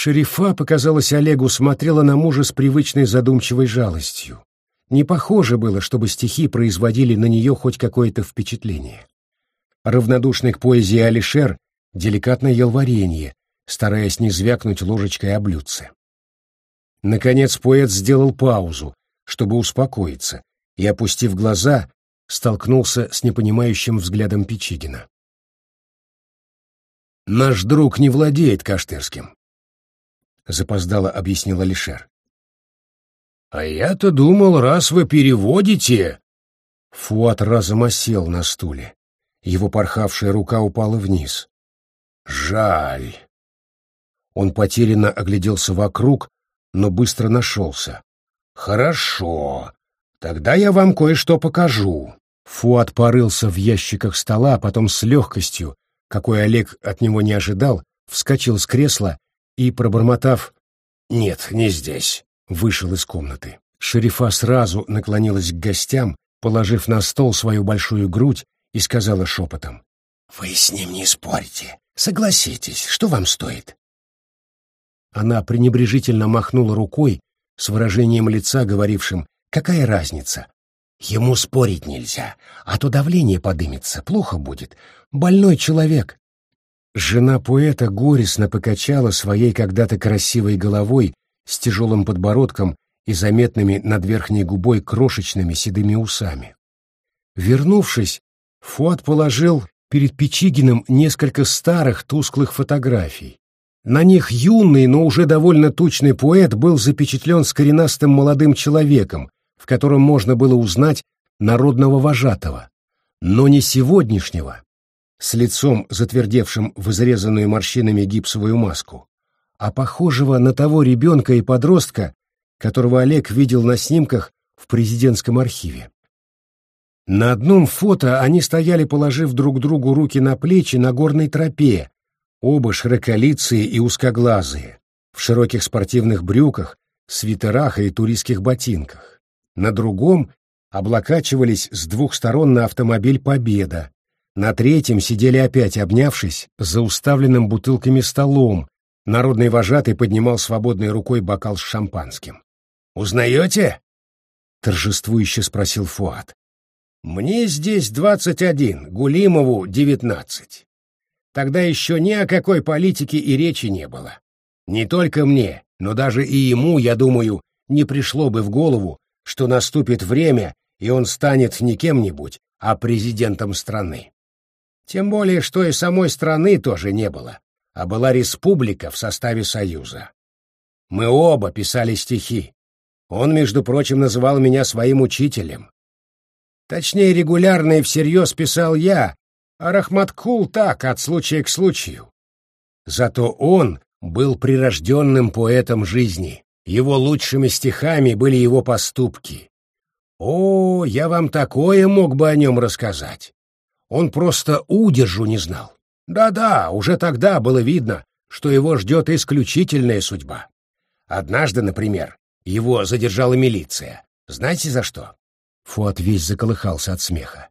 Шерифа, показалось Олегу, смотрела на мужа с привычной задумчивой жалостью. Не похоже было, чтобы стихи производили на нее хоть какое-то впечатление. Равнодушный к поэзии Алишер деликатно ел варенье, стараясь не звякнуть ложечкой о блюдце. Наконец поэт сделал паузу, чтобы успокоиться, и, опустив глаза, столкнулся с непонимающим взглядом Печигина. «Наш друг не владеет Каштырским», — запоздало объяснил Алишер. «А я-то думал, раз вы переводите...» Фуат разом осел на стуле. Его порхавшая рука упала вниз. «Жаль». Он потерянно огляделся вокруг, но быстро нашелся. «Хорошо. Тогда я вам кое-что покажу». Фуат порылся в ящиках стола, а потом с легкостью, какой Олег от него не ожидал, вскочил с кресла и, пробормотав «Нет, не здесь», вышел из комнаты. Шерифа сразу наклонилась к гостям, положив на стол свою большую грудь, и сказала шепотом «Вы с ним не спорьте. Согласитесь, что вам стоит?» Она пренебрежительно махнула рукой с выражением лица, говорившим «Какая разница? Ему спорить нельзя, а то давление подымется, плохо будет. Больной человек». Жена поэта горестно покачала своей когда-то красивой головой с тяжелым подбородком и заметными над верхней губой крошечными седыми усами. Вернувшись, Фуат положил перед Печигиным несколько старых тусклых фотографий. На них юный, но уже довольно тучный поэт был запечатлен с коренастым молодым человеком, в котором можно было узнать народного вожатого, но не сегодняшнего, с лицом, затвердевшим в изрезанную морщинами гипсовую маску, а похожего на того ребенка и подростка, которого Олег видел на снимках в президентском архиве. На одном фото они стояли, положив друг другу руки на плечи на горной тропе, оба широколицые и узкоглазые, в широких спортивных брюках, свитерах и туристских ботинках. На другом облокачивались с двух сторон на автомобиль «Победа», на третьем сидели опять обнявшись за уставленным бутылками столом, народный вожатый поднимал свободной рукой бокал с шампанским. «Узнаете?» — торжествующе спросил Фуат. Мне здесь двадцать один, Гулимову девятнадцать. Тогда еще ни о какой политике и речи не было. Не только мне, но даже и ему, я думаю, не пришло бы в голову, что наступит время, и он станет не кем-нибудь, а президентом страны. Тем более, что и самой страны тоже не было, а была республика в составе Союза. Мы оба писали стихи. Он, между прочим, называл меня своим учителем. Точнее, регулярно и всерьез писал я, а Рахматкул так, от случая к случаю. Зато он был прирожденным поэтом жизни. Его лучшими стихами были его поступки. О, я вам такое мог бы о нем рассказать. Он просто удержу не знал. Да-да, уже тогда было видно, что его ждет исключительная судьба. Однажды, например, его задержала милиция. Знаете за что? Фуат весь заколыхался от смеха.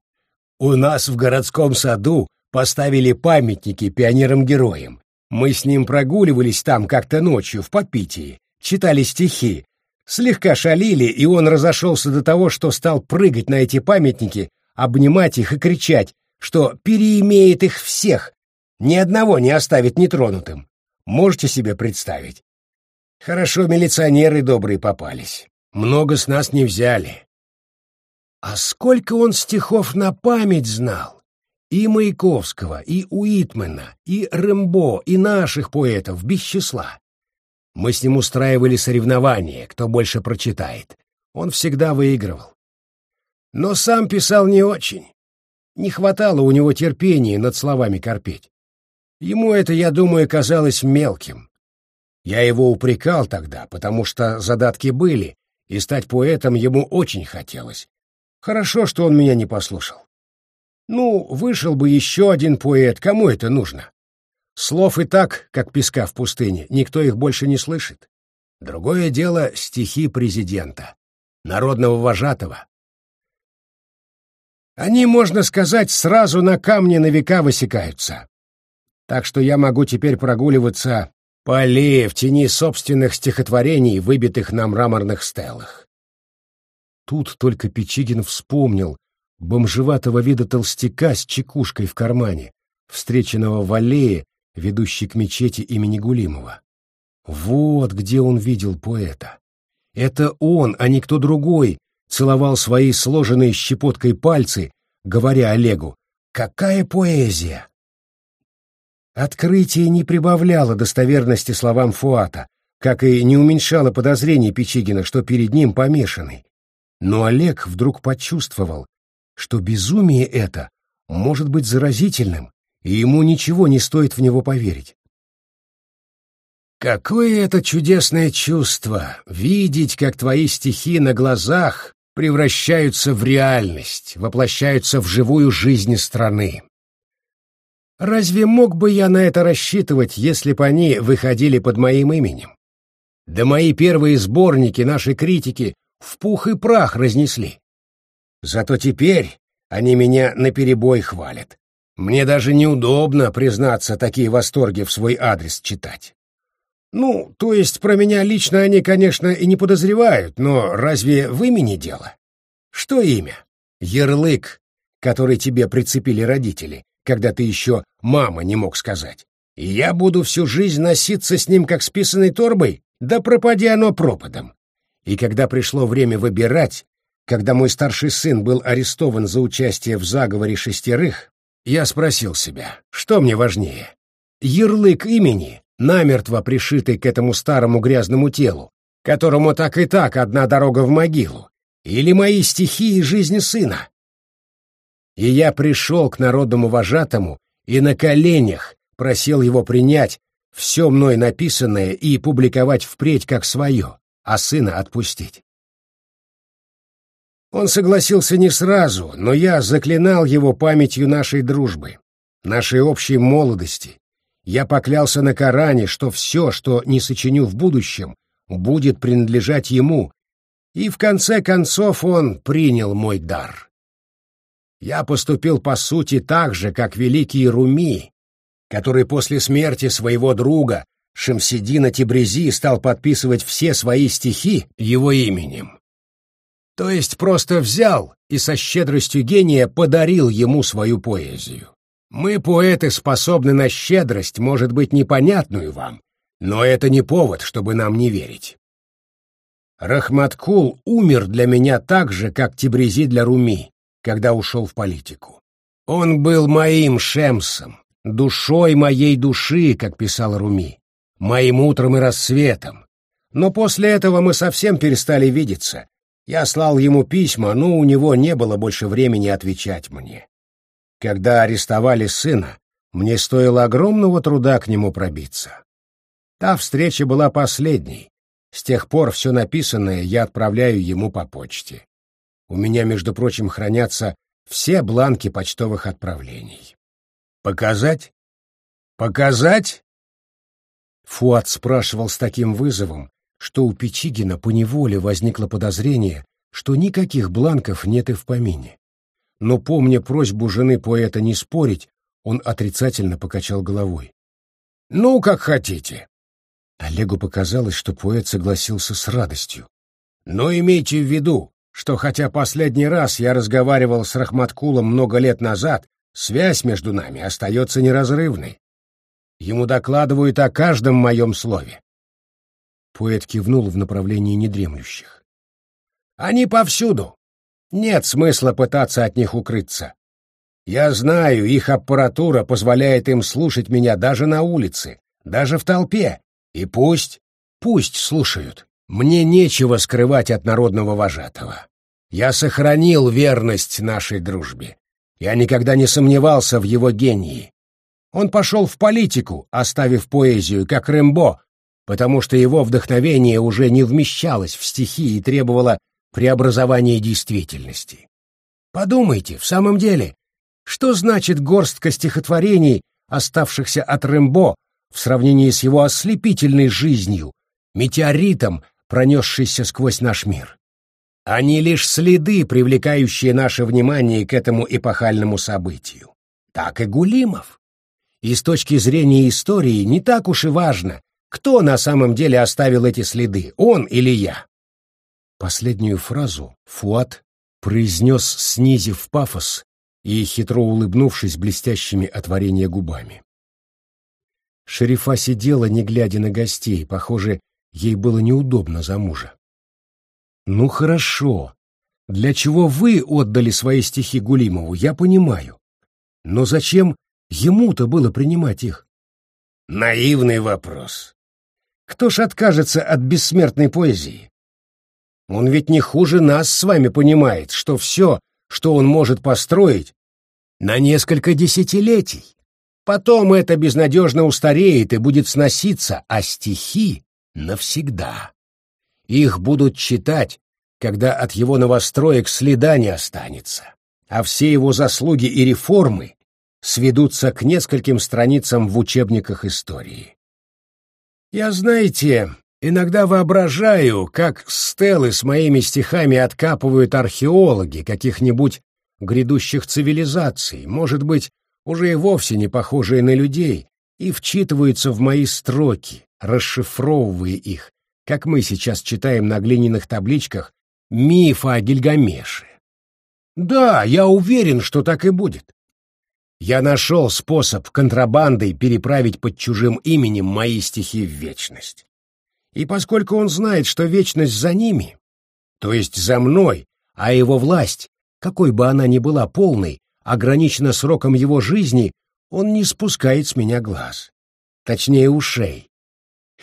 «У нас в городском саду поставили памятники пионерам-героям. Мы с ним прогуливались там как-то ночью в подпитии, читали стихи, слегка шалили, и он разошелся до того, что стал прыгать на эти памятники, обнимать их и кричать, что переимеет их всех, ни одного не оставит нетронутым. Можете себе представить? Хорошо милиционеры добрые попались. Много с нас не взяли. А сколько он стихов на память знал! И Маяковского, и Уитмена, и Рэмбо, и наших поэтов, без числа. Мы с ним устраивали соревнования, кто больше прочитает. Он всегда выигрывал. Но сам писал не очень. Не хватало у него терпения над словами корпеть. Ему это, я думаю, казалось мелким. Я его упрекал тогда, потому что задатки были, и стать поэтом ему очень хотелось. Хорошо, что он меня не послушал. Ну, вышел бы еще один поэт, кому это нужно? Слов и так, как песка в пустыне, никто их больше не слышит. Другое дело — стихи президента, народного вожатого. Они, можно сказать, сразу на камне на века высекаются. Так что я могу теперь прогуливаться Полей в тени собственных стихотворений, выбитых на мраморных стелах. Тут только Печигин вспомнил бомжеватого вида толстяка с чекушкой в кармане, встреченного в аллее, ведущей к мечети имени Гулимова. Вот где он видел поэта. Это он, а не кто другой, целовал свои сложенные щепоткой пальцы, говоря Олегу, «Какая поэзия!» Открытие не прибавляло достоверности словам Фуата, как и не уменьшало подозрений Печигина, что перед ним помешанный. Но Олег вдруг почувствовал, что безумие это может быть заразительным, и ему ничего не стоит в него поверить. Какое это чудесное чувство — видеть, как твои стихи на глазах превращаются в реальность, воплощаются в живую жизнь страны. Разве мог бы я на это рассчитывать, если бы они выходили под моим именем? Да мои первые сборники наши критики в пух и прах разнесли. Зато теперь они меня наперебой хвалят. Мне даже неудобно, признаться, такие восторги в свой адрес читать. Ну, то есть про меня лично они, конечно, и не подозревают, но разве в имени дело? Что имя? Ярлык, который тебе прицепили родители, когда ты еще мама не мог сказать. И я буду всю жизнь носиться с ним, как с писаной торбой? Да пропади оно пропадом. И когда пришло время выбирать, когда мой старший сын был арестован за участие в заговоре шестерых, я спросил себя, что мне важнее? Ярлык имени, намертво пришитый к этому старому грязному телу, которому так и так одна дорога в могилу, или мои стихи и жизни сына? И я пришел к народному вожатому и на коленях просил его принять все мной написанное и публиковать впредь как свое, а сына отпустить. Он согласился не сразу, но я заклинал его памятью нашей дружбы, нашей общей молодости. Я поклялся на Коране, что все, что не сочиню в будущем, будет принадлежать ему, и в конце концов он принял мой дар. Я поступил по сути так же, как великий Руми, который после смерти своего друга Шамсидина Тибрези стал подписывать все свои стихи его именем. То есть просто взял и со щедростью гения подарил ему свою поэзию. Мы, поэты, способны на щедрость, может быть, непонятную вам, но это не повод, чтобы нам не верить. Рахматкул умер для меня так же, как Тибрези для Руми, когда ушел в политику. Он был моим Шемсом, душой моей души, как писал Руми, моим утром и рассветом. Но после этого мы совсем перестали видеться. Я слал ему письма, но у него не было больше времени отвечать мне. Когда арестовали сына, мне стоило огромного труда к нему пробиться. Та встреча была последней. С тех пор все написанное я отправляю ему по почте. У меня, между прочим, хранятся все бланки почтовых отправлений. Показать? Показать? Фуат спрашивал с таким вызовом, что у Печигина поневоле возникло подозрение, что никаких бланков нет и в помине. Но, помня просьбу жены поэта не спорить, он отрицательно покачал головой. «Ну, как хотите». Олегу показалось, что поэт согласился с радостью. «Но имейте в виду, что хотя последний раз я разговаривал с Рахматкулом много лет назад, связь между нами остается неразрывной. Ему докладывают о каждом моем слове. Поэт кивнул в направлении недремлющих. Они повсюду. Нет смысла пытаться от них укрыться. Я знаю, их аппаратура позволяет им слушать меня даже на улице, даже в толпе. И пусть, пусть слушают. Мне нечего скрывать от народного вожатого. Я сохранил верность нашей дружбе. Я никогда не сомневался в его гении. Он пошел в политику, оставив поэзию, как Рэмбо, потому что его вдохновение уже не вмещалось в стихи и требовало преобразования действительности. Подумайте, в самом деле, что значит горстка стихотворений, оставшихся от Рэмбо, в сравнении с его ослепительной жизнью, метеоритом, пронесшийся сквозь наш мир. Они лишь следы, привлекающие наше внимание к этому эпохальному событию. Так и Гулимов. И с точки зрения истории не так уж и важно, Кто на самом деле оставил эти следы, он или я? Последнюю фразу Фуат произнес, снизив пафос и хитро улыбнувшись блестящими от варенья губами. Шерифа сидела, не глядя на гостей, похоже, ей было неудобно за мужа. «Ну хорошо. Для чего вы отдали свои стихи Гулимову, я понимаю. Но зачем ему-то было принимать их?» «Наивный вопрос. Кто ж откажется от бессмертной поэзии? Он ведь не хуже нас с вами понимает, что все, что он может построить, на несколько десятилетий. Потом это безнадежно устареет и будет сноситься, а стихи — навсегда. Их будут читать, когда от его новостроек следа не останется, а все его заслуги и реформы сведутся к нескольким страницам в учебниках истории. Я, знаете, иногда воображаю, как стелы с моими стихами откапывают археологи каких-нибудь грядущих цивилизаций, может быть, уже и вовсе не похожие на людей, и вчитываются в мои строки, расшифровывая их, как мы сейчас читаем на глиняных табличках мифа о Гильгамеше. Да, я уверен, что так и будет. Я нашел способ контрабандой переправить под чужим именем мои стихи в вечность. И поскольку он знает, что вечность за ними, то есть за мной, а его власть, какой бы она ни была полной, ограничена сроком его жизни, он не спускает с меня глаз. Точнее, ушей.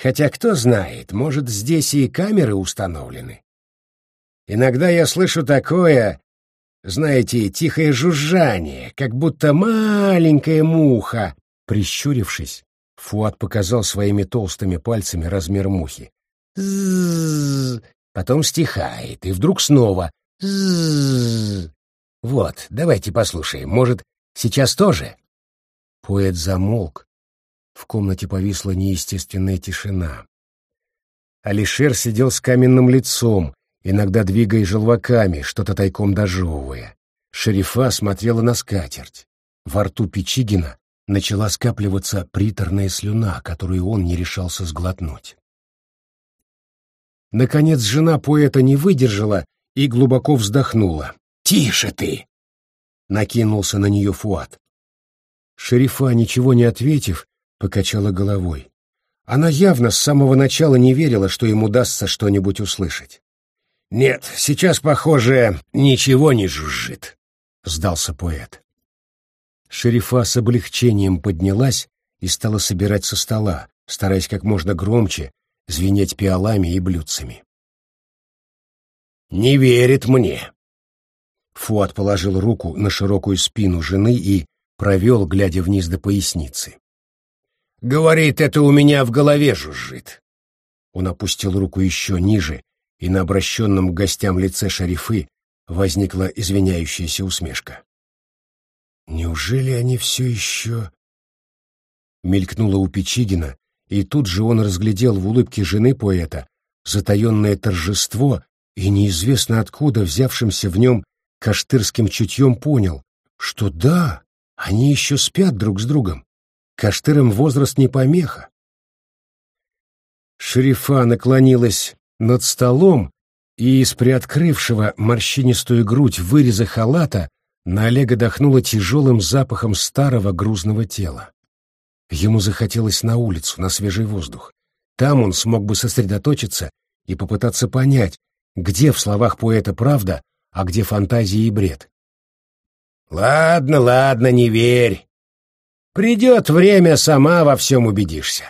Хотя, кто знает, может, здесь и камеры установлены. Иногда я слышу такое, знаете, тихое жужжание, как будто маленькая муха. Прищурившись, Фуат показал своими толстыми пальцами размер мухи. Зззз, потом стихает, и вдруг снова. Зззз. Вот, давайте послушаем. Может, сейчас тоже? Поэт замолк. В комнате повисла неестественная тишина. Алишер сидел с каменным лицом, иногда двигая желваками, что-то тайком дожевывая. Шерифа смотрела на скатерть. Во рту Печигина начала скапливаться приторная слюна, которую он не решался сглотнуть. Наконец жена поэта не выдержала и глубоко вздохнула. «Тише ты!» — накинулся на нее Фуат. Шерифа, ничего не ответив, покачала головой. Она явно с самого начала не верила, что ему удастся что-нибудь услышать. «Нет, сейчас, похоже, ничего не жужжит», — сдался поэт. Шерифа с облегчением поднялась и стала собирать со стола, стараясь как можно громче звенеть пиалами и блюдцами. «Не верит мне», Фуат положил руку на широкую спину жены и провел, глядя вниз до поясницы. «Говорит, это у меня в голове жужжит». Он опустил руку еще ниже, и на обращенном к гостям лице шарифы возникла извиняющаяся усмешка. «Неужели они все еще...» Мелькнуло у Печигина, и тут же он разглядел в улыбке жены поэта затаенное торжество и неизвестно откуда взявшимся в нем каштырским чутьем понял, что да, они еще спят друг с другом. Каштырам возраст не помеха. Шерифа наклонилась над столом, и из приоткрывшего морщинистую грудь выреза халата на Олега дохнуло тяжелым запахом старого грузного тела. Ему захотелось на улицу, на свежий воздух. Там он смог бы сосредоточиться и попытаться понять, где в словах поэта правда, а где фантазии и бред. Ладно, ладно, не верь. Придет время, сама во всем убедишься.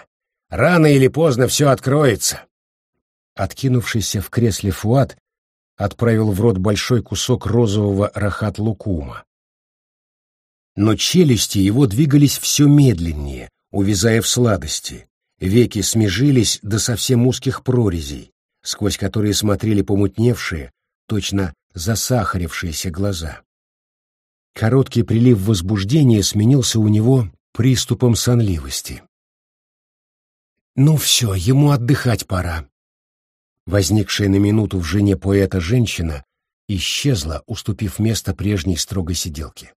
Рано или поздно все откроется. Откинувшийся в кресле Фуат отправил в рот большой кусок розового рахат-лукума. Но челюсти его двигались все медленнее, увязая в сладости. Веки смежились до совсем узких прорезей, сквозь которые смотрели помутневшие, точно засахарившиеся глаза. Короткий прилив возбуждения сменился у него приступом сонливости. «Ну все, ему отдыхать пора». Возникшая на минуту в жене поэта женщина исчезла, уступив место прежней строгой сиделке.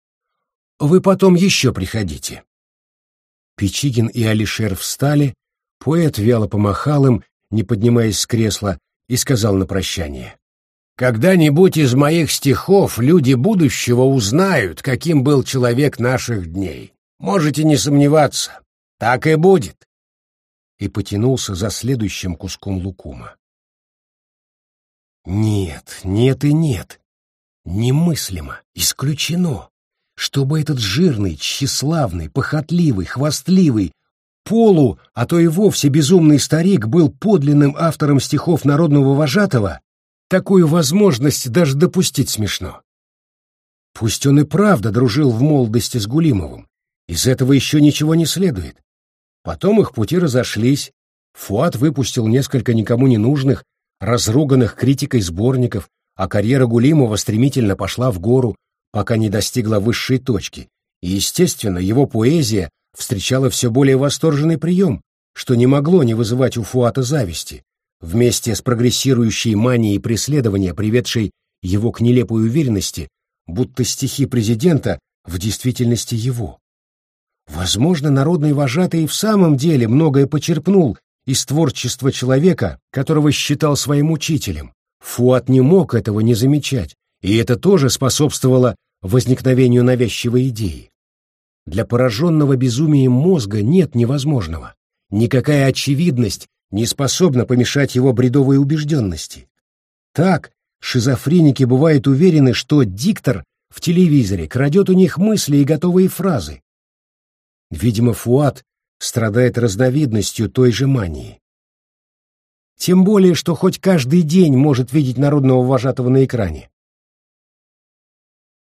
«Вы потом еще приходите». Печигин и Алишер встали, Поэт вяло помахал им, не поднимаясь с кресла, и сказал на прощание. «Когда-нибудь из моих стихов люди будущего узнают, каким был человек наших дней. Можете не сомневаться, так и будет». И потянулся за следующим куском лукума. Нет, нет и нет. Немыслимо, исключено, чтобы этот жирный, тщеславный, похотливый, хвастливый, полу, а то и вовсе безумный старик был подлинным автором стихов народного вожатого, такую возможность даже допустить смешно. Пусть он и правда дружил в молодости с Гулимовым, из этого еще ничего не следует. Потом их пути разошлись, Фуат выпустил несколько никому не нужных, разруганных критикой сборников, а карьера Гулимова стремительно пошла в гору, пока не достигла высшей точки, и, естественно, его поэзия встречала все более восторженный прием, что не могло не вызывать у Фуата зависти, вместе с прогрессирующей манией преследования, приведшей его к нелепой уверенности, будто стихи президента в действительности его. Возможно, народный вожатый в самом деле многое почерпнул из творчества человека, которого считал своим учителем. Фуат не мог этого не замечать, и это тоже способствовало возникновению навязчивой идеи. Для пораженного безумием мозга нет невозможного. Никакая очевидность не способна помешать его бредовой убежденности. Так, шизофреники бывают уверены, что диктор в телевизоре крадет у них мысли и готовые фразы. Видимо, Фуат страдает разновидностью той же мании. Тем более, что хоть каждый день может видеть народного вожатого на экране.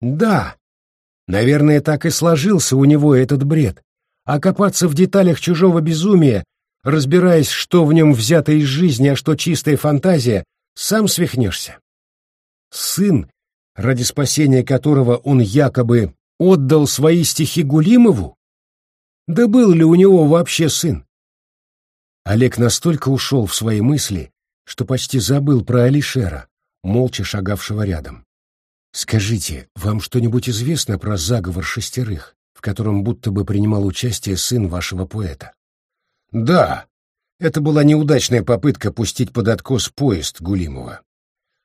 Да, наверное, так и сложился у него этот бред. А копаться в деталях чужого безумия, разбираясь, что в нем взято из жизни, а что чистая фантазия, сам свихнешься. Сын, ради спасения которого он якобы отдал свои стихи Гулимову, да был ли у него вообще сын? Олег настолько ушел в свои мысли, что почти забыл про Алишера, молча шагавшего рядом. «Скажите, вам что-нибудь известно про заговор шестерых, в котором будто бы принимал участие сын вашего поэта?» «Да, это была неудачная попытка пустить под откос поезд Гулимова.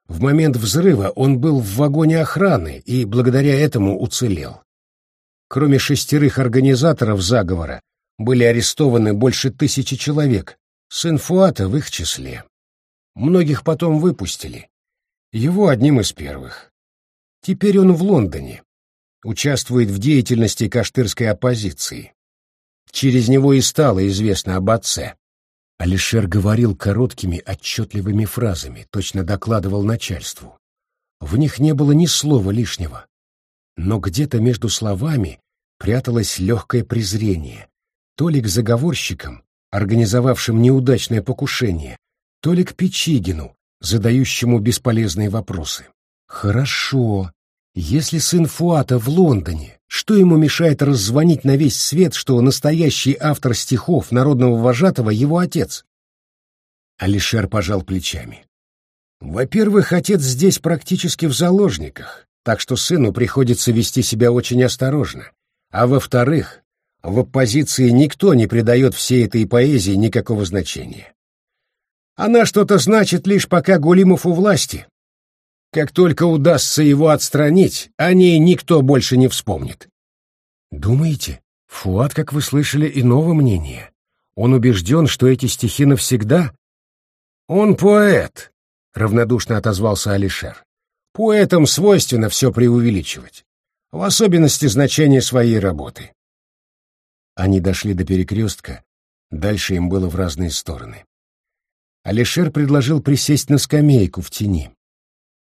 В момент взрыва он был в вагоне охраны и благодаря этому уцелел. Кроме шестерых организаторов заговора, были арестованы больше тысячи человек, сын Фуата в их числе. Многих потом выпустили. Его одним из первых. Теперь он в Лондоне, участвует в деятельности каштырской оппозиции. Через него и стало известно об отце. Алишер говорил короткими, отчетливыми фразами, точно докладывал начальству. В них не было ни слова лишнего но где-то между словами пряталось легкое презрение, то ли к заговорщикам, организовавшим неудачное покушение, то ли к Печигину, задающему бесполезные вопросы. Хорошо. Если сын Фуата в Лондоне, что ему мешает раззвонить на весь свет, что настоящий автор стихов народного вожатого его отец? Алишер пожал плечами. Во-первых, отец здесь практически в заложниках так что сыну приходится вести себя очень осторожно. А во-вторых, в оппозиции никто не придает всей этой поэзии никакого значения. Она что-то значит лишь пока Гулимов у власти. Как только удастся его отстранить, о ней никто больше не вспомнит. Думаете, Фуат, как вы слышали, иного мнения? Он убежден, что эти стихи навсегда? Он поэт, — равнодушно отозвался Алишер. Поэтам свойственно все преувеличивать, в особенности значение своей работы. Они дошли до перекрестка, дальше им было в разные стороны. Алишер предложил присесть на скамейку в тени.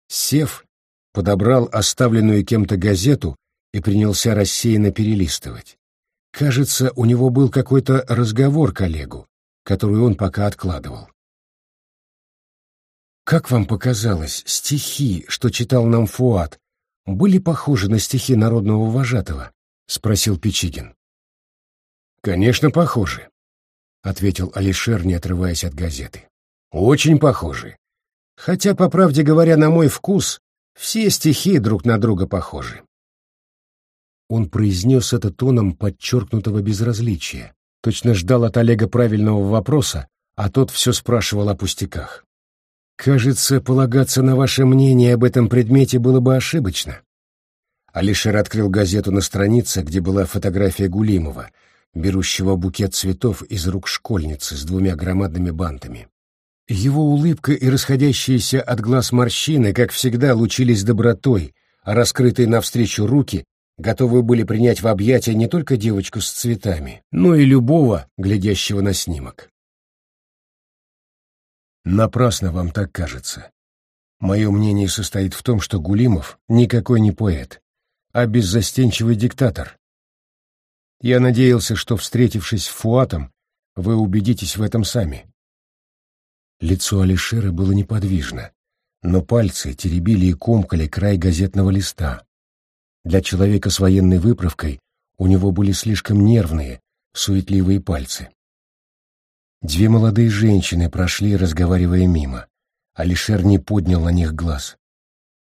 Сев, подобрал оставленную кем-то газету и принялся рассеянно перелистывать. Кажется, у него был какой-то разговор коллегу, который он пока откладывал. Как вам показалось, стихи, что читал нам Фуат, были похожи на стихи народного вожатого? спросил Печигин. Конечно, похожи, ответил Алишер, не отрываясь от газеты. Очень похожи. Хотя, по правде говоря, на мой вкус, все стихи друг на друга похожи. Он произнес это тоном подчеркнутого безразличия, Точно ждал от Олега правильного вопроса, а тот все спрашивал о пустяках. «Кажется, полагаться на ваше мнение об этом предмете было бы ошибочно». Алишер открыл газету на странице, где была фотография Гулимова, берущего букет цветов из рук школьницы с двумя громадными бантами. Его улыбка и расходящиеся от глаз морщины, как всегда, лучились добротой, а раскрытые навстречу руки готовы были принять в объятия не только девочку с цветами, но и любого, глядящего на снимок. Напрасно вам так кажется. Мое мнение состоит в том, что Гулимов никакой не поэт, а беззастенчивый диктатор. Я надеялся, что, встретившись с Фуатом, вы убедитесь в этом сами. Лицо Алишера было неподвижно, но пальцы теребили и комкали край газетного листа. Для человека с военной выправкой у него были слишком нервные, суетливые пальцы. Две молодые женщины прошли, разговаривая мимо. Алишер не поднял на них глаз.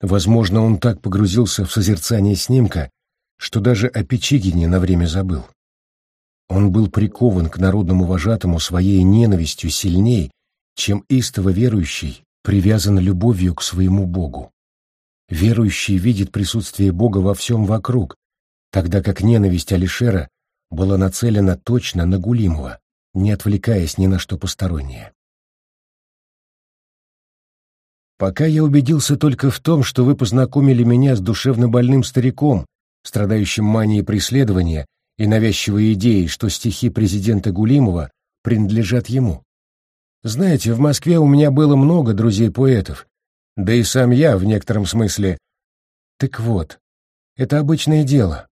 Возможно, он так погрузился в созерцание снимка, что даже о Печигине на время забыл. Он был прикован к народному вожатому своей ненавистью сильней, чем истово верующий привязан любовью к своему Богу. Верующий видит присутствие Бога во всем вокруг, тогда как ненависть Алишера была нацелена точно на Гулимова, не отвлекаясь ни на что постороннее. Пока я убедился только в том, что вы познакомили меня с душевно больным стариком, страдающим манией преследования и навязчивой идеей, что стихи президента Гулимова принадлежат ему. Знаете, в Москве у меня было много друзей-поэтов, да и сам я в некотором смысле. Так вот, это обычное дело.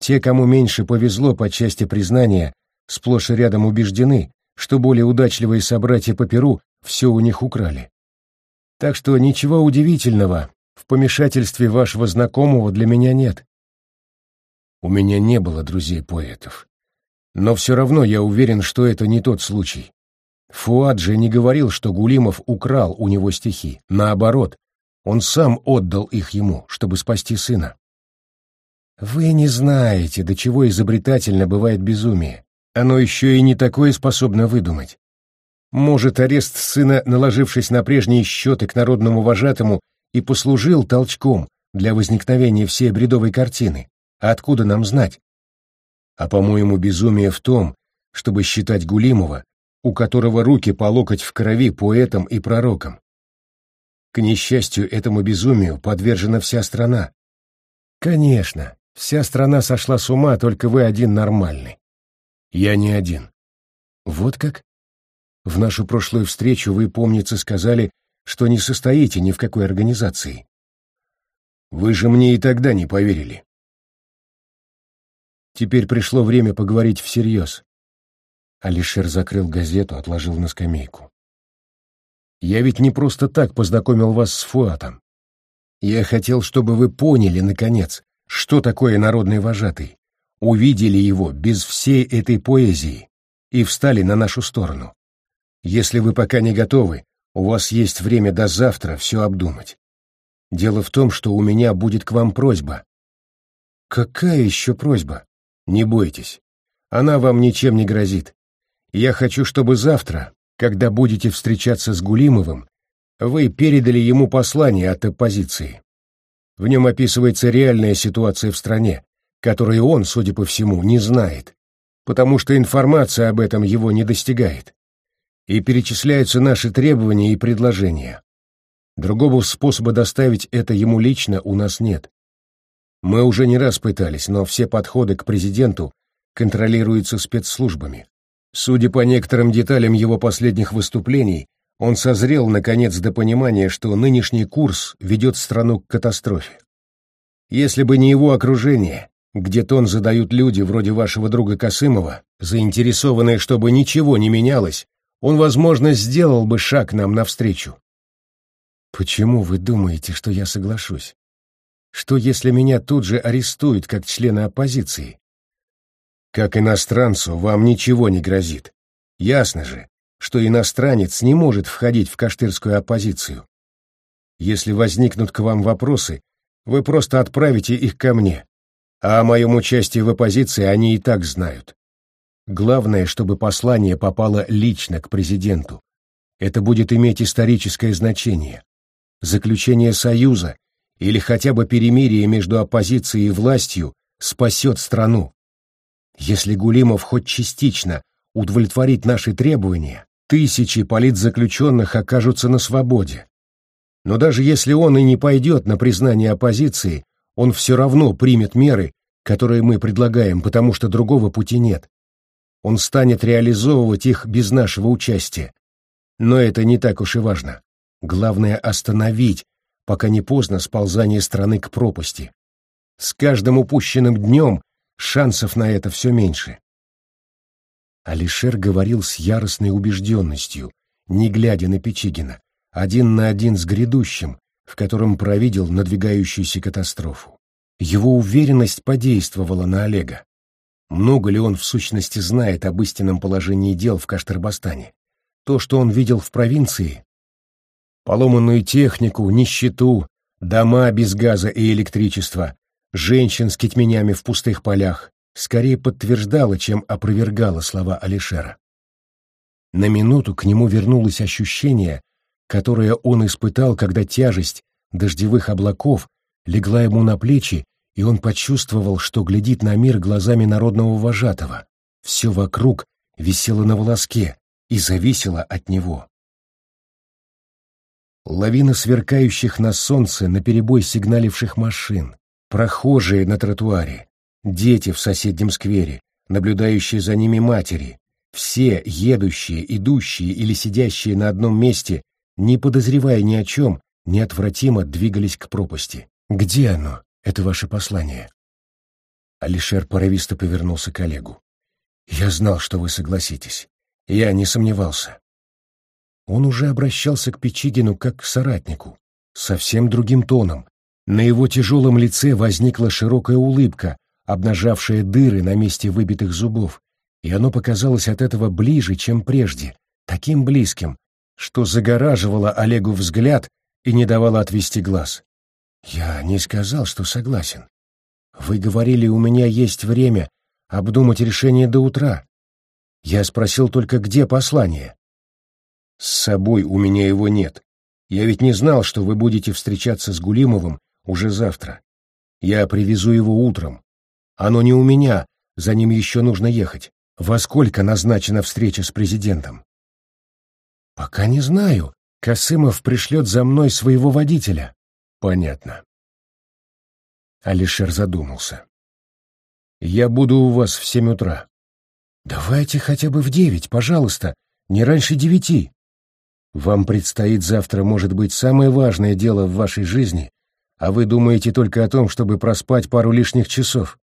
Те, кому меньше повезло по части признания, сплошь и рядом убеждены, что более удачливые собратья по Перу все у них украли. Так что ничего удивительного в помешательстве вашего знакомого для меня нет. У меня не было друзей-поэтов. Но все равно я уверен, что это не тот случай. Фуад же не говорил, что Гулимов украл у него стихи. Наоборот, он сам отдал их ему, чтобы спасти сына. Вы не знаете, до чего изобретательно бывает безумие. Оно еще и не такое способно выдумать. Может, арест сына, наложившись на прежние счеты к народному вожатому, и послужил толчком для возникновения всей бредовой картины. Откуда нам знать? А, по-моему, безумие в том, чтобы считать Гулимова, у которого руки по локоть в крови поэтом и пророком. К несчастью, этому безумию подвержена вся страна. Конечно, вся страна сошла с ума, только вы один нормальный. Я не один. Вот как? В нашу прошлую встречу вы, помнится, сказали, что не состоите ни в какой организации. Вы же мне и тогда не поверили. Теперь пришло время поговорить всерьез. Алишер закрыл газету, отложил на скамейку. «Я ведь не просто так познакомил вас с Фуатом. Я хотел, чтобы вы поняли, наконец, что такое народный вожатый, увидели его без всей этой поэзии и встали на нашу сторону. Если вы пока не готовы, у вас есть время до завтра все обдумать. Дело в том, что у меня будет к вам просьба. Какая еще просьба? Не бойтесь. Она вам ничем не грозит. Я хочу, чтобы завтра, когда будете встречаться с Гулимовым, вы передали ему послание от оппозиции. В нем описывается реальная ситуация в стране, которую он, судя по всему, не знает, потому что информация об этом его не достигает. И перечисляются наши требования и предложения. Другого способа доставить это ему лично у нас нет. Мы уже не раз пытались, но все подходы к президенту контролируются спецслужбами. Судя по некоторым деталям его последних выступлений, он созрел, наконец, до понимания, что нынешний курс ведет страну к катастрофе. Если бы не его окружение, где тон задают люди вроде вашего друга Косымова, заинтересованные, чтобы ничего не менялось, он, возможно, сделал бы шаг нам навстречу. Почему вы думаете, что я соглашусь? Что если меня тут же арестуют как члена оппозиции? Как иностранцу вам ничего не грозит. Ясно же, что иностранец не может входить в каштырскую оппозицию. Если возникнут к вам вопросы, вы просто отправите их ко мне, а о моем участии в оппозиции они и так знают. Главное, чтобы послание попало лично к президенту. Это будет иметь историческое значение. Заключение союза или хотя бы перемирие между оппозицией и властью спасет страну. Если Гулимов хоть частично удовлетворит наши требования, тысячи политзаключенных окажутся на свободе. Но даже если он и не пойдет на признание оппозиции, он все равно примет меры, которые мы предлагаем, потому что другого пути нет. Он станет реализовывать их без нашего участия. Но это не так уж и важно. Главное — остановить, пока не поздно, сползание страны к пропасти. С каждым упущенным днем шансов на это все меньше. Алишер говорил с яростной убежденностью, не глядя на Печигина, один на один с грядущим, в котором провидел надвигающуюся катастрофу. Его уверенность подействовала на Олега. Много ли он в сущности знает об истинном положении дел в Каштарбастане? То, что он видел в провинции? Поломанную технику, нищету, дома без газа и электричества, женщин с китменями в пустых полях, скорее подтверждало, чем опровергало слова Алишера. На минуту к нему вернулось ощущение, которое он испытал, когда тяжесть дождевых облаков легла ему на плечи, и он почувствовал, что глядит на мир глазами народного вожатого. Все вокруг висело на волоске и зависело от него. Лавина сверкающих на солнце наперебой сигналивших машин, прохожие на тротуаре, дети в соседнем сквере, наблюдающие за ними матери, все едущие, идущие или сидящие на одном месте, не подозревая ни о чем, неотвратимо двигались к пропасти. «Где оно, это ваше послание?» Алишер порывисто повернулся к Олегу. «Я знал, что вы согласитесь. Я не сомневался». Он уже обращался к Печигину как к соратнику, совсем другим тоном. На его тяжелом лице возникла широкая улыбка, обнажавшая дыры на месте выбитых зубов, и оно показалось от этого ближе, чем прежде, таким близким, что загораживало Олегу взгляд и не давало отвести глаз. «Я не сказал, что согласен. Вы говорили, у меня есть время обдумать решение до утра. Я спросил только, где послание?» «С собой у меня его нет. Я ведь не знал, что вы будете встречаться с Гулимовым уже завтра. Я привезу его утром. Оно не у меня, за ним еще нужно ехать. Во сколько назначена встреча с президентом?» «Пока не знаю. Касымов пришлет за мной своего водителя». «Понятно». Алишер задумался. «Я буду у вас в семь утра». «Давайте хотя бы в девять, пожалуйста, не раньше девяти». «Вам предстоит завтра, может быть, самое важное дело в вашей жизни, а вы думаете только о том, чтобы проспать пару лишних часов».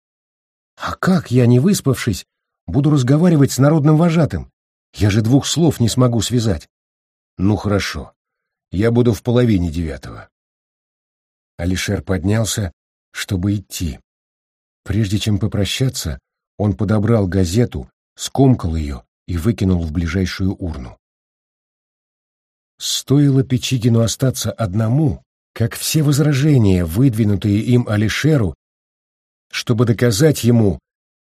«А как я, не выспавшись, буду разговаривать с народным вожатым? Я же двух слов не смогу связать». Ну хорошо. Я буду в половине девятого. Алишер поднялся, чтобы идти. Прежде чем попрощаться, он подобрал газету, скомкал ее и выкинул в ближайшую урну. Стоило Печигину остаться одному, как все возражения, выдвинутые им Алишеру, чтобы доказать ему,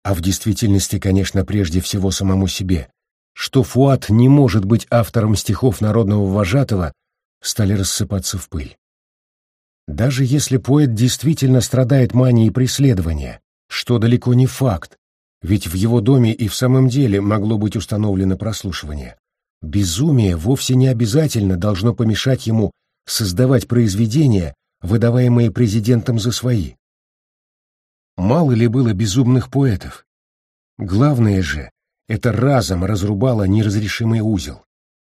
а в действительности, конечно, прежде всего самому себе, что Фуат не может быть автором стихов народного вожатого, стали рассыпаться в пыль. Даже если поэт действительно страдает манией преследования, что далеко не факт, ведь в его доме и в самом деле могло быть установлено прослушивание, безумие вовсе не обязательно должно помешать ему создавать произведения, выдаваемые президентом за свои. Мало ли было безумных поэтов. Главное же, это разом разрубало неразрешимый узел.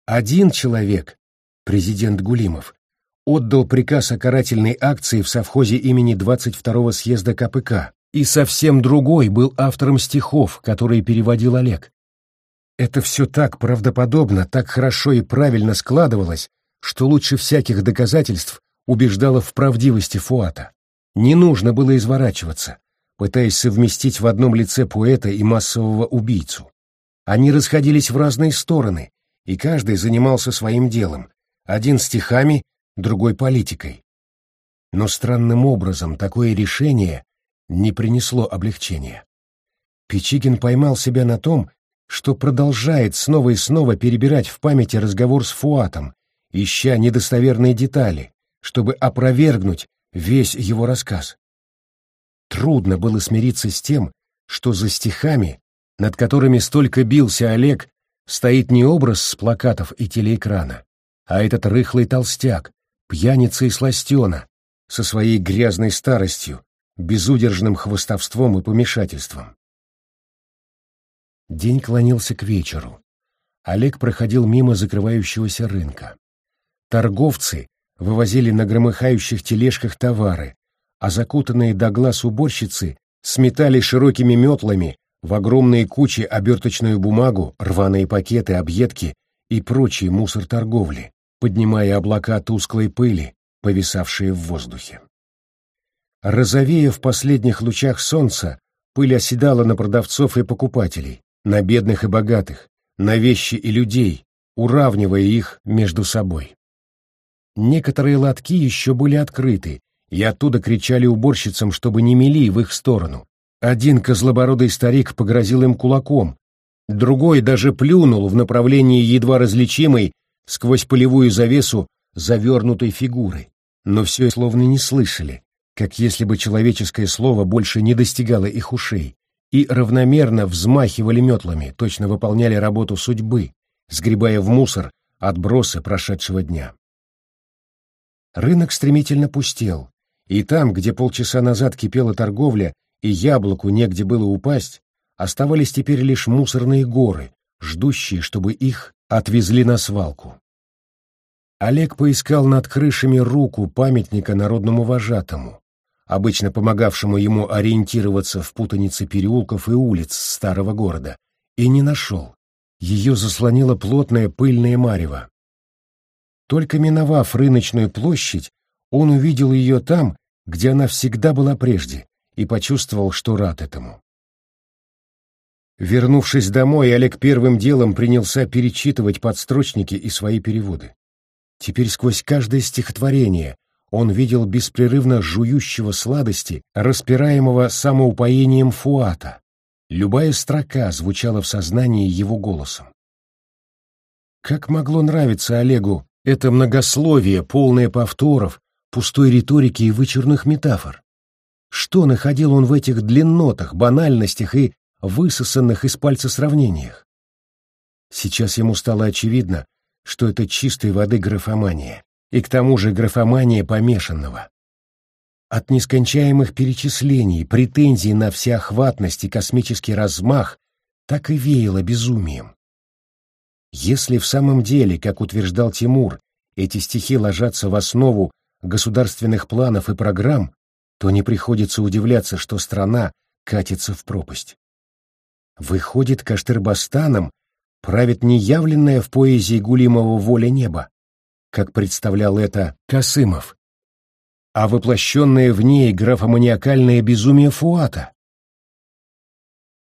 Один человек, президент Гулимов, отдал приказ о карательной акции в совхозе имени 22-го съезда КПК, и совсем другой был автором стихов, которые переводил Олег. Это все так правдоподобно, так хорошо и правильно складывалось, что лучше всяких доказательств убеждало в правдивости Фуата. Не нужно было изворачиваться, пытаясь совместить в одном лице поэта и массового убийцу. Они расходились в разные стороны, и каждый занимался своим делом, один стихами, другой политикой. Но странным образом такое решение не принесло облегчения. Печигин поймал себя на том, что продолжает снова и снова перебирать в памяти разговор с Фуатом, ища недостоверные детали, чтобы опровергнуть весь его рассказ. Трудно было смириться с тем, что за стихами, над которыми столько бился Олег, стоит не образ с плакатов и телеэкрана, а этот рыхлый толстяк, пьяница и сластена, со своей грязной старостью, безудержным хвостовством и помешательством. День клонился к вечеру. Олег проходил мимо закрывающегося рынка. Торговцы вывозили на громыхающих тележках товары, а закутанные до глаз уборщицы сметали широкими метлами в огромные кучи оберточную бумагу, рваные пакеты, объедки и прочий мусор торговли, поднимая облака тусклой пыли, повисавшие в воздухе. Розовея в последних лучах солнца, пыль оседала на продавцов и покупателей, на бедных и богатых, на вещи и людей, уравнивая их между собой. Некоторые лотки еще были открыты, и оттуда кричали уборщицам, чтобы не мели в их сторону. Один козлобородый старик погрозил им кулаком, другой даже плюнул в направлении едва различимой сквозь полевую завесу завернутой фигуры. Но все словно не слышали, как если бы человеческое слово больше не достигало их ушей, и равномерно взмахивали метлами, точно выполняли работу судьбы, сгребая в мусор отбросы прошедшего дня. Рынок стремительно пустел, и там, где полчаса назад кипела торговля и яблоку негде было упасть, оставались теперь лишь мусорные горы, ждущие, чтобы их отвезли на свалку. Олег поискал над крышами руку памятника народному вожатому, обычно помогавшему ему ориентироваться в путанице переулков и улиц старого города, и не нашел. Ее заслонила плотная пыльная марево. Только миновав рыночную площадь, он увидел ее там, где она всегда была прежде, и почувствовал, что рад этому. Вернувшись домой, Олег первым делом принялся перечитывать подстрочники и свои переводы. Теперь сквозь каждое стихотворение он видел беспрерывно жующего сладости, распираемого самоупоением Фуата. Любая строка звучала в сознании его голосом. Как могло нравиться Олегу это многословие, полное повторов, пустой риторики и вычурных метафор? Что находил он в этих длиннотах, банальностях и высосанных из пальца сравнениях? Сейчас ему стало очевидно, что это чистой воды графомания и к тому же графомания помешанного. От нескончаемых перечислений, претензий на всеохватность и космический размах так и веяло безумием. Если в самом деле, как утверждал Тимур, эти стихи ложатся в основу государственных планов и программ, то не приходится удивляться, что страна катится в пропасть. Выходит, Каштырбастаном правит неявленная в поэзии Гулимова воля неба, как представлял это Касымов, а воплощенное в ней графоманиакальное безумие Фуата.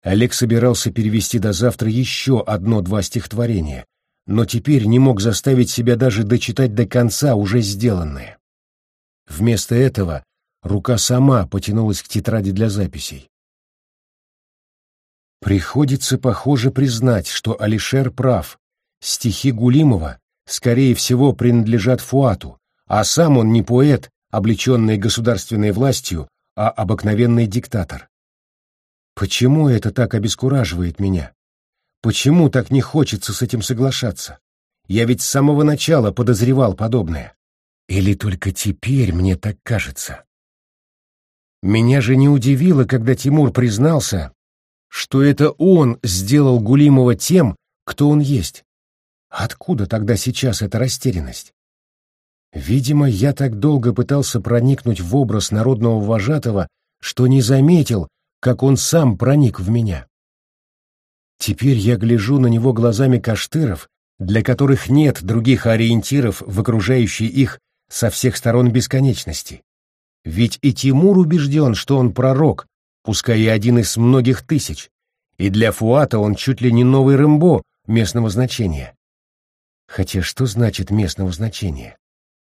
Олег собирался перевести до завтра еще одно-два стихотворения, но теперь не мог заставить себя даже дочитать до конца уже сделанное. Вместо этого рука сама потянулась к тетради для записей. Приходится, похоже, признать, что Алишер прав. Стихи Гулимова скорее всего, принадлежат Фуату, а сам он не поэт, облеченный государственной властью, а обыкновенный диктатор. Почему это так обескураживает меня? Почему так не хочется с этим соглашаться? Я ведь с самого начала подозревал подобное. Или только теперь мне так кажется? Меня же не удивило, когда Тимур признался, что это он сделал Гулимова тем, кто он есть. Откуда тогда сейчас эта растерянность? Видимо, я так долго пытался проникнуть в образ народного вожатого, что не заметил, как он сам проник в меня. Теперь я гляжу на него глазами каштыров, для которых нет других ориентиров в окружающей их со всех сторон бесконечности. Ведь и Тимур убежден, что он пророк, пускай и один из многих тысяч, и для Фуата он чуть ли не новый Рэмбо местного значения. Хотя что значит местного значения?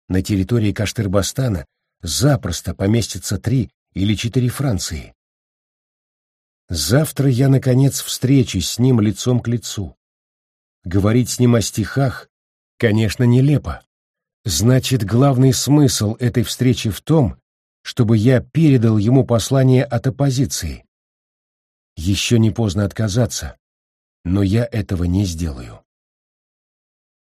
На территории Каштырбастана запросто поместится три или четыре Франции. Завтра я, наконец, встречусь с ним лицом к лицу. Говорить с ним о стихах, конечно, нелепо. Значит, главный смысл этой встречи в том, чтобы я передал ему послание от оппозиции. Еще не поздно отказаться, но я этого не сделаю.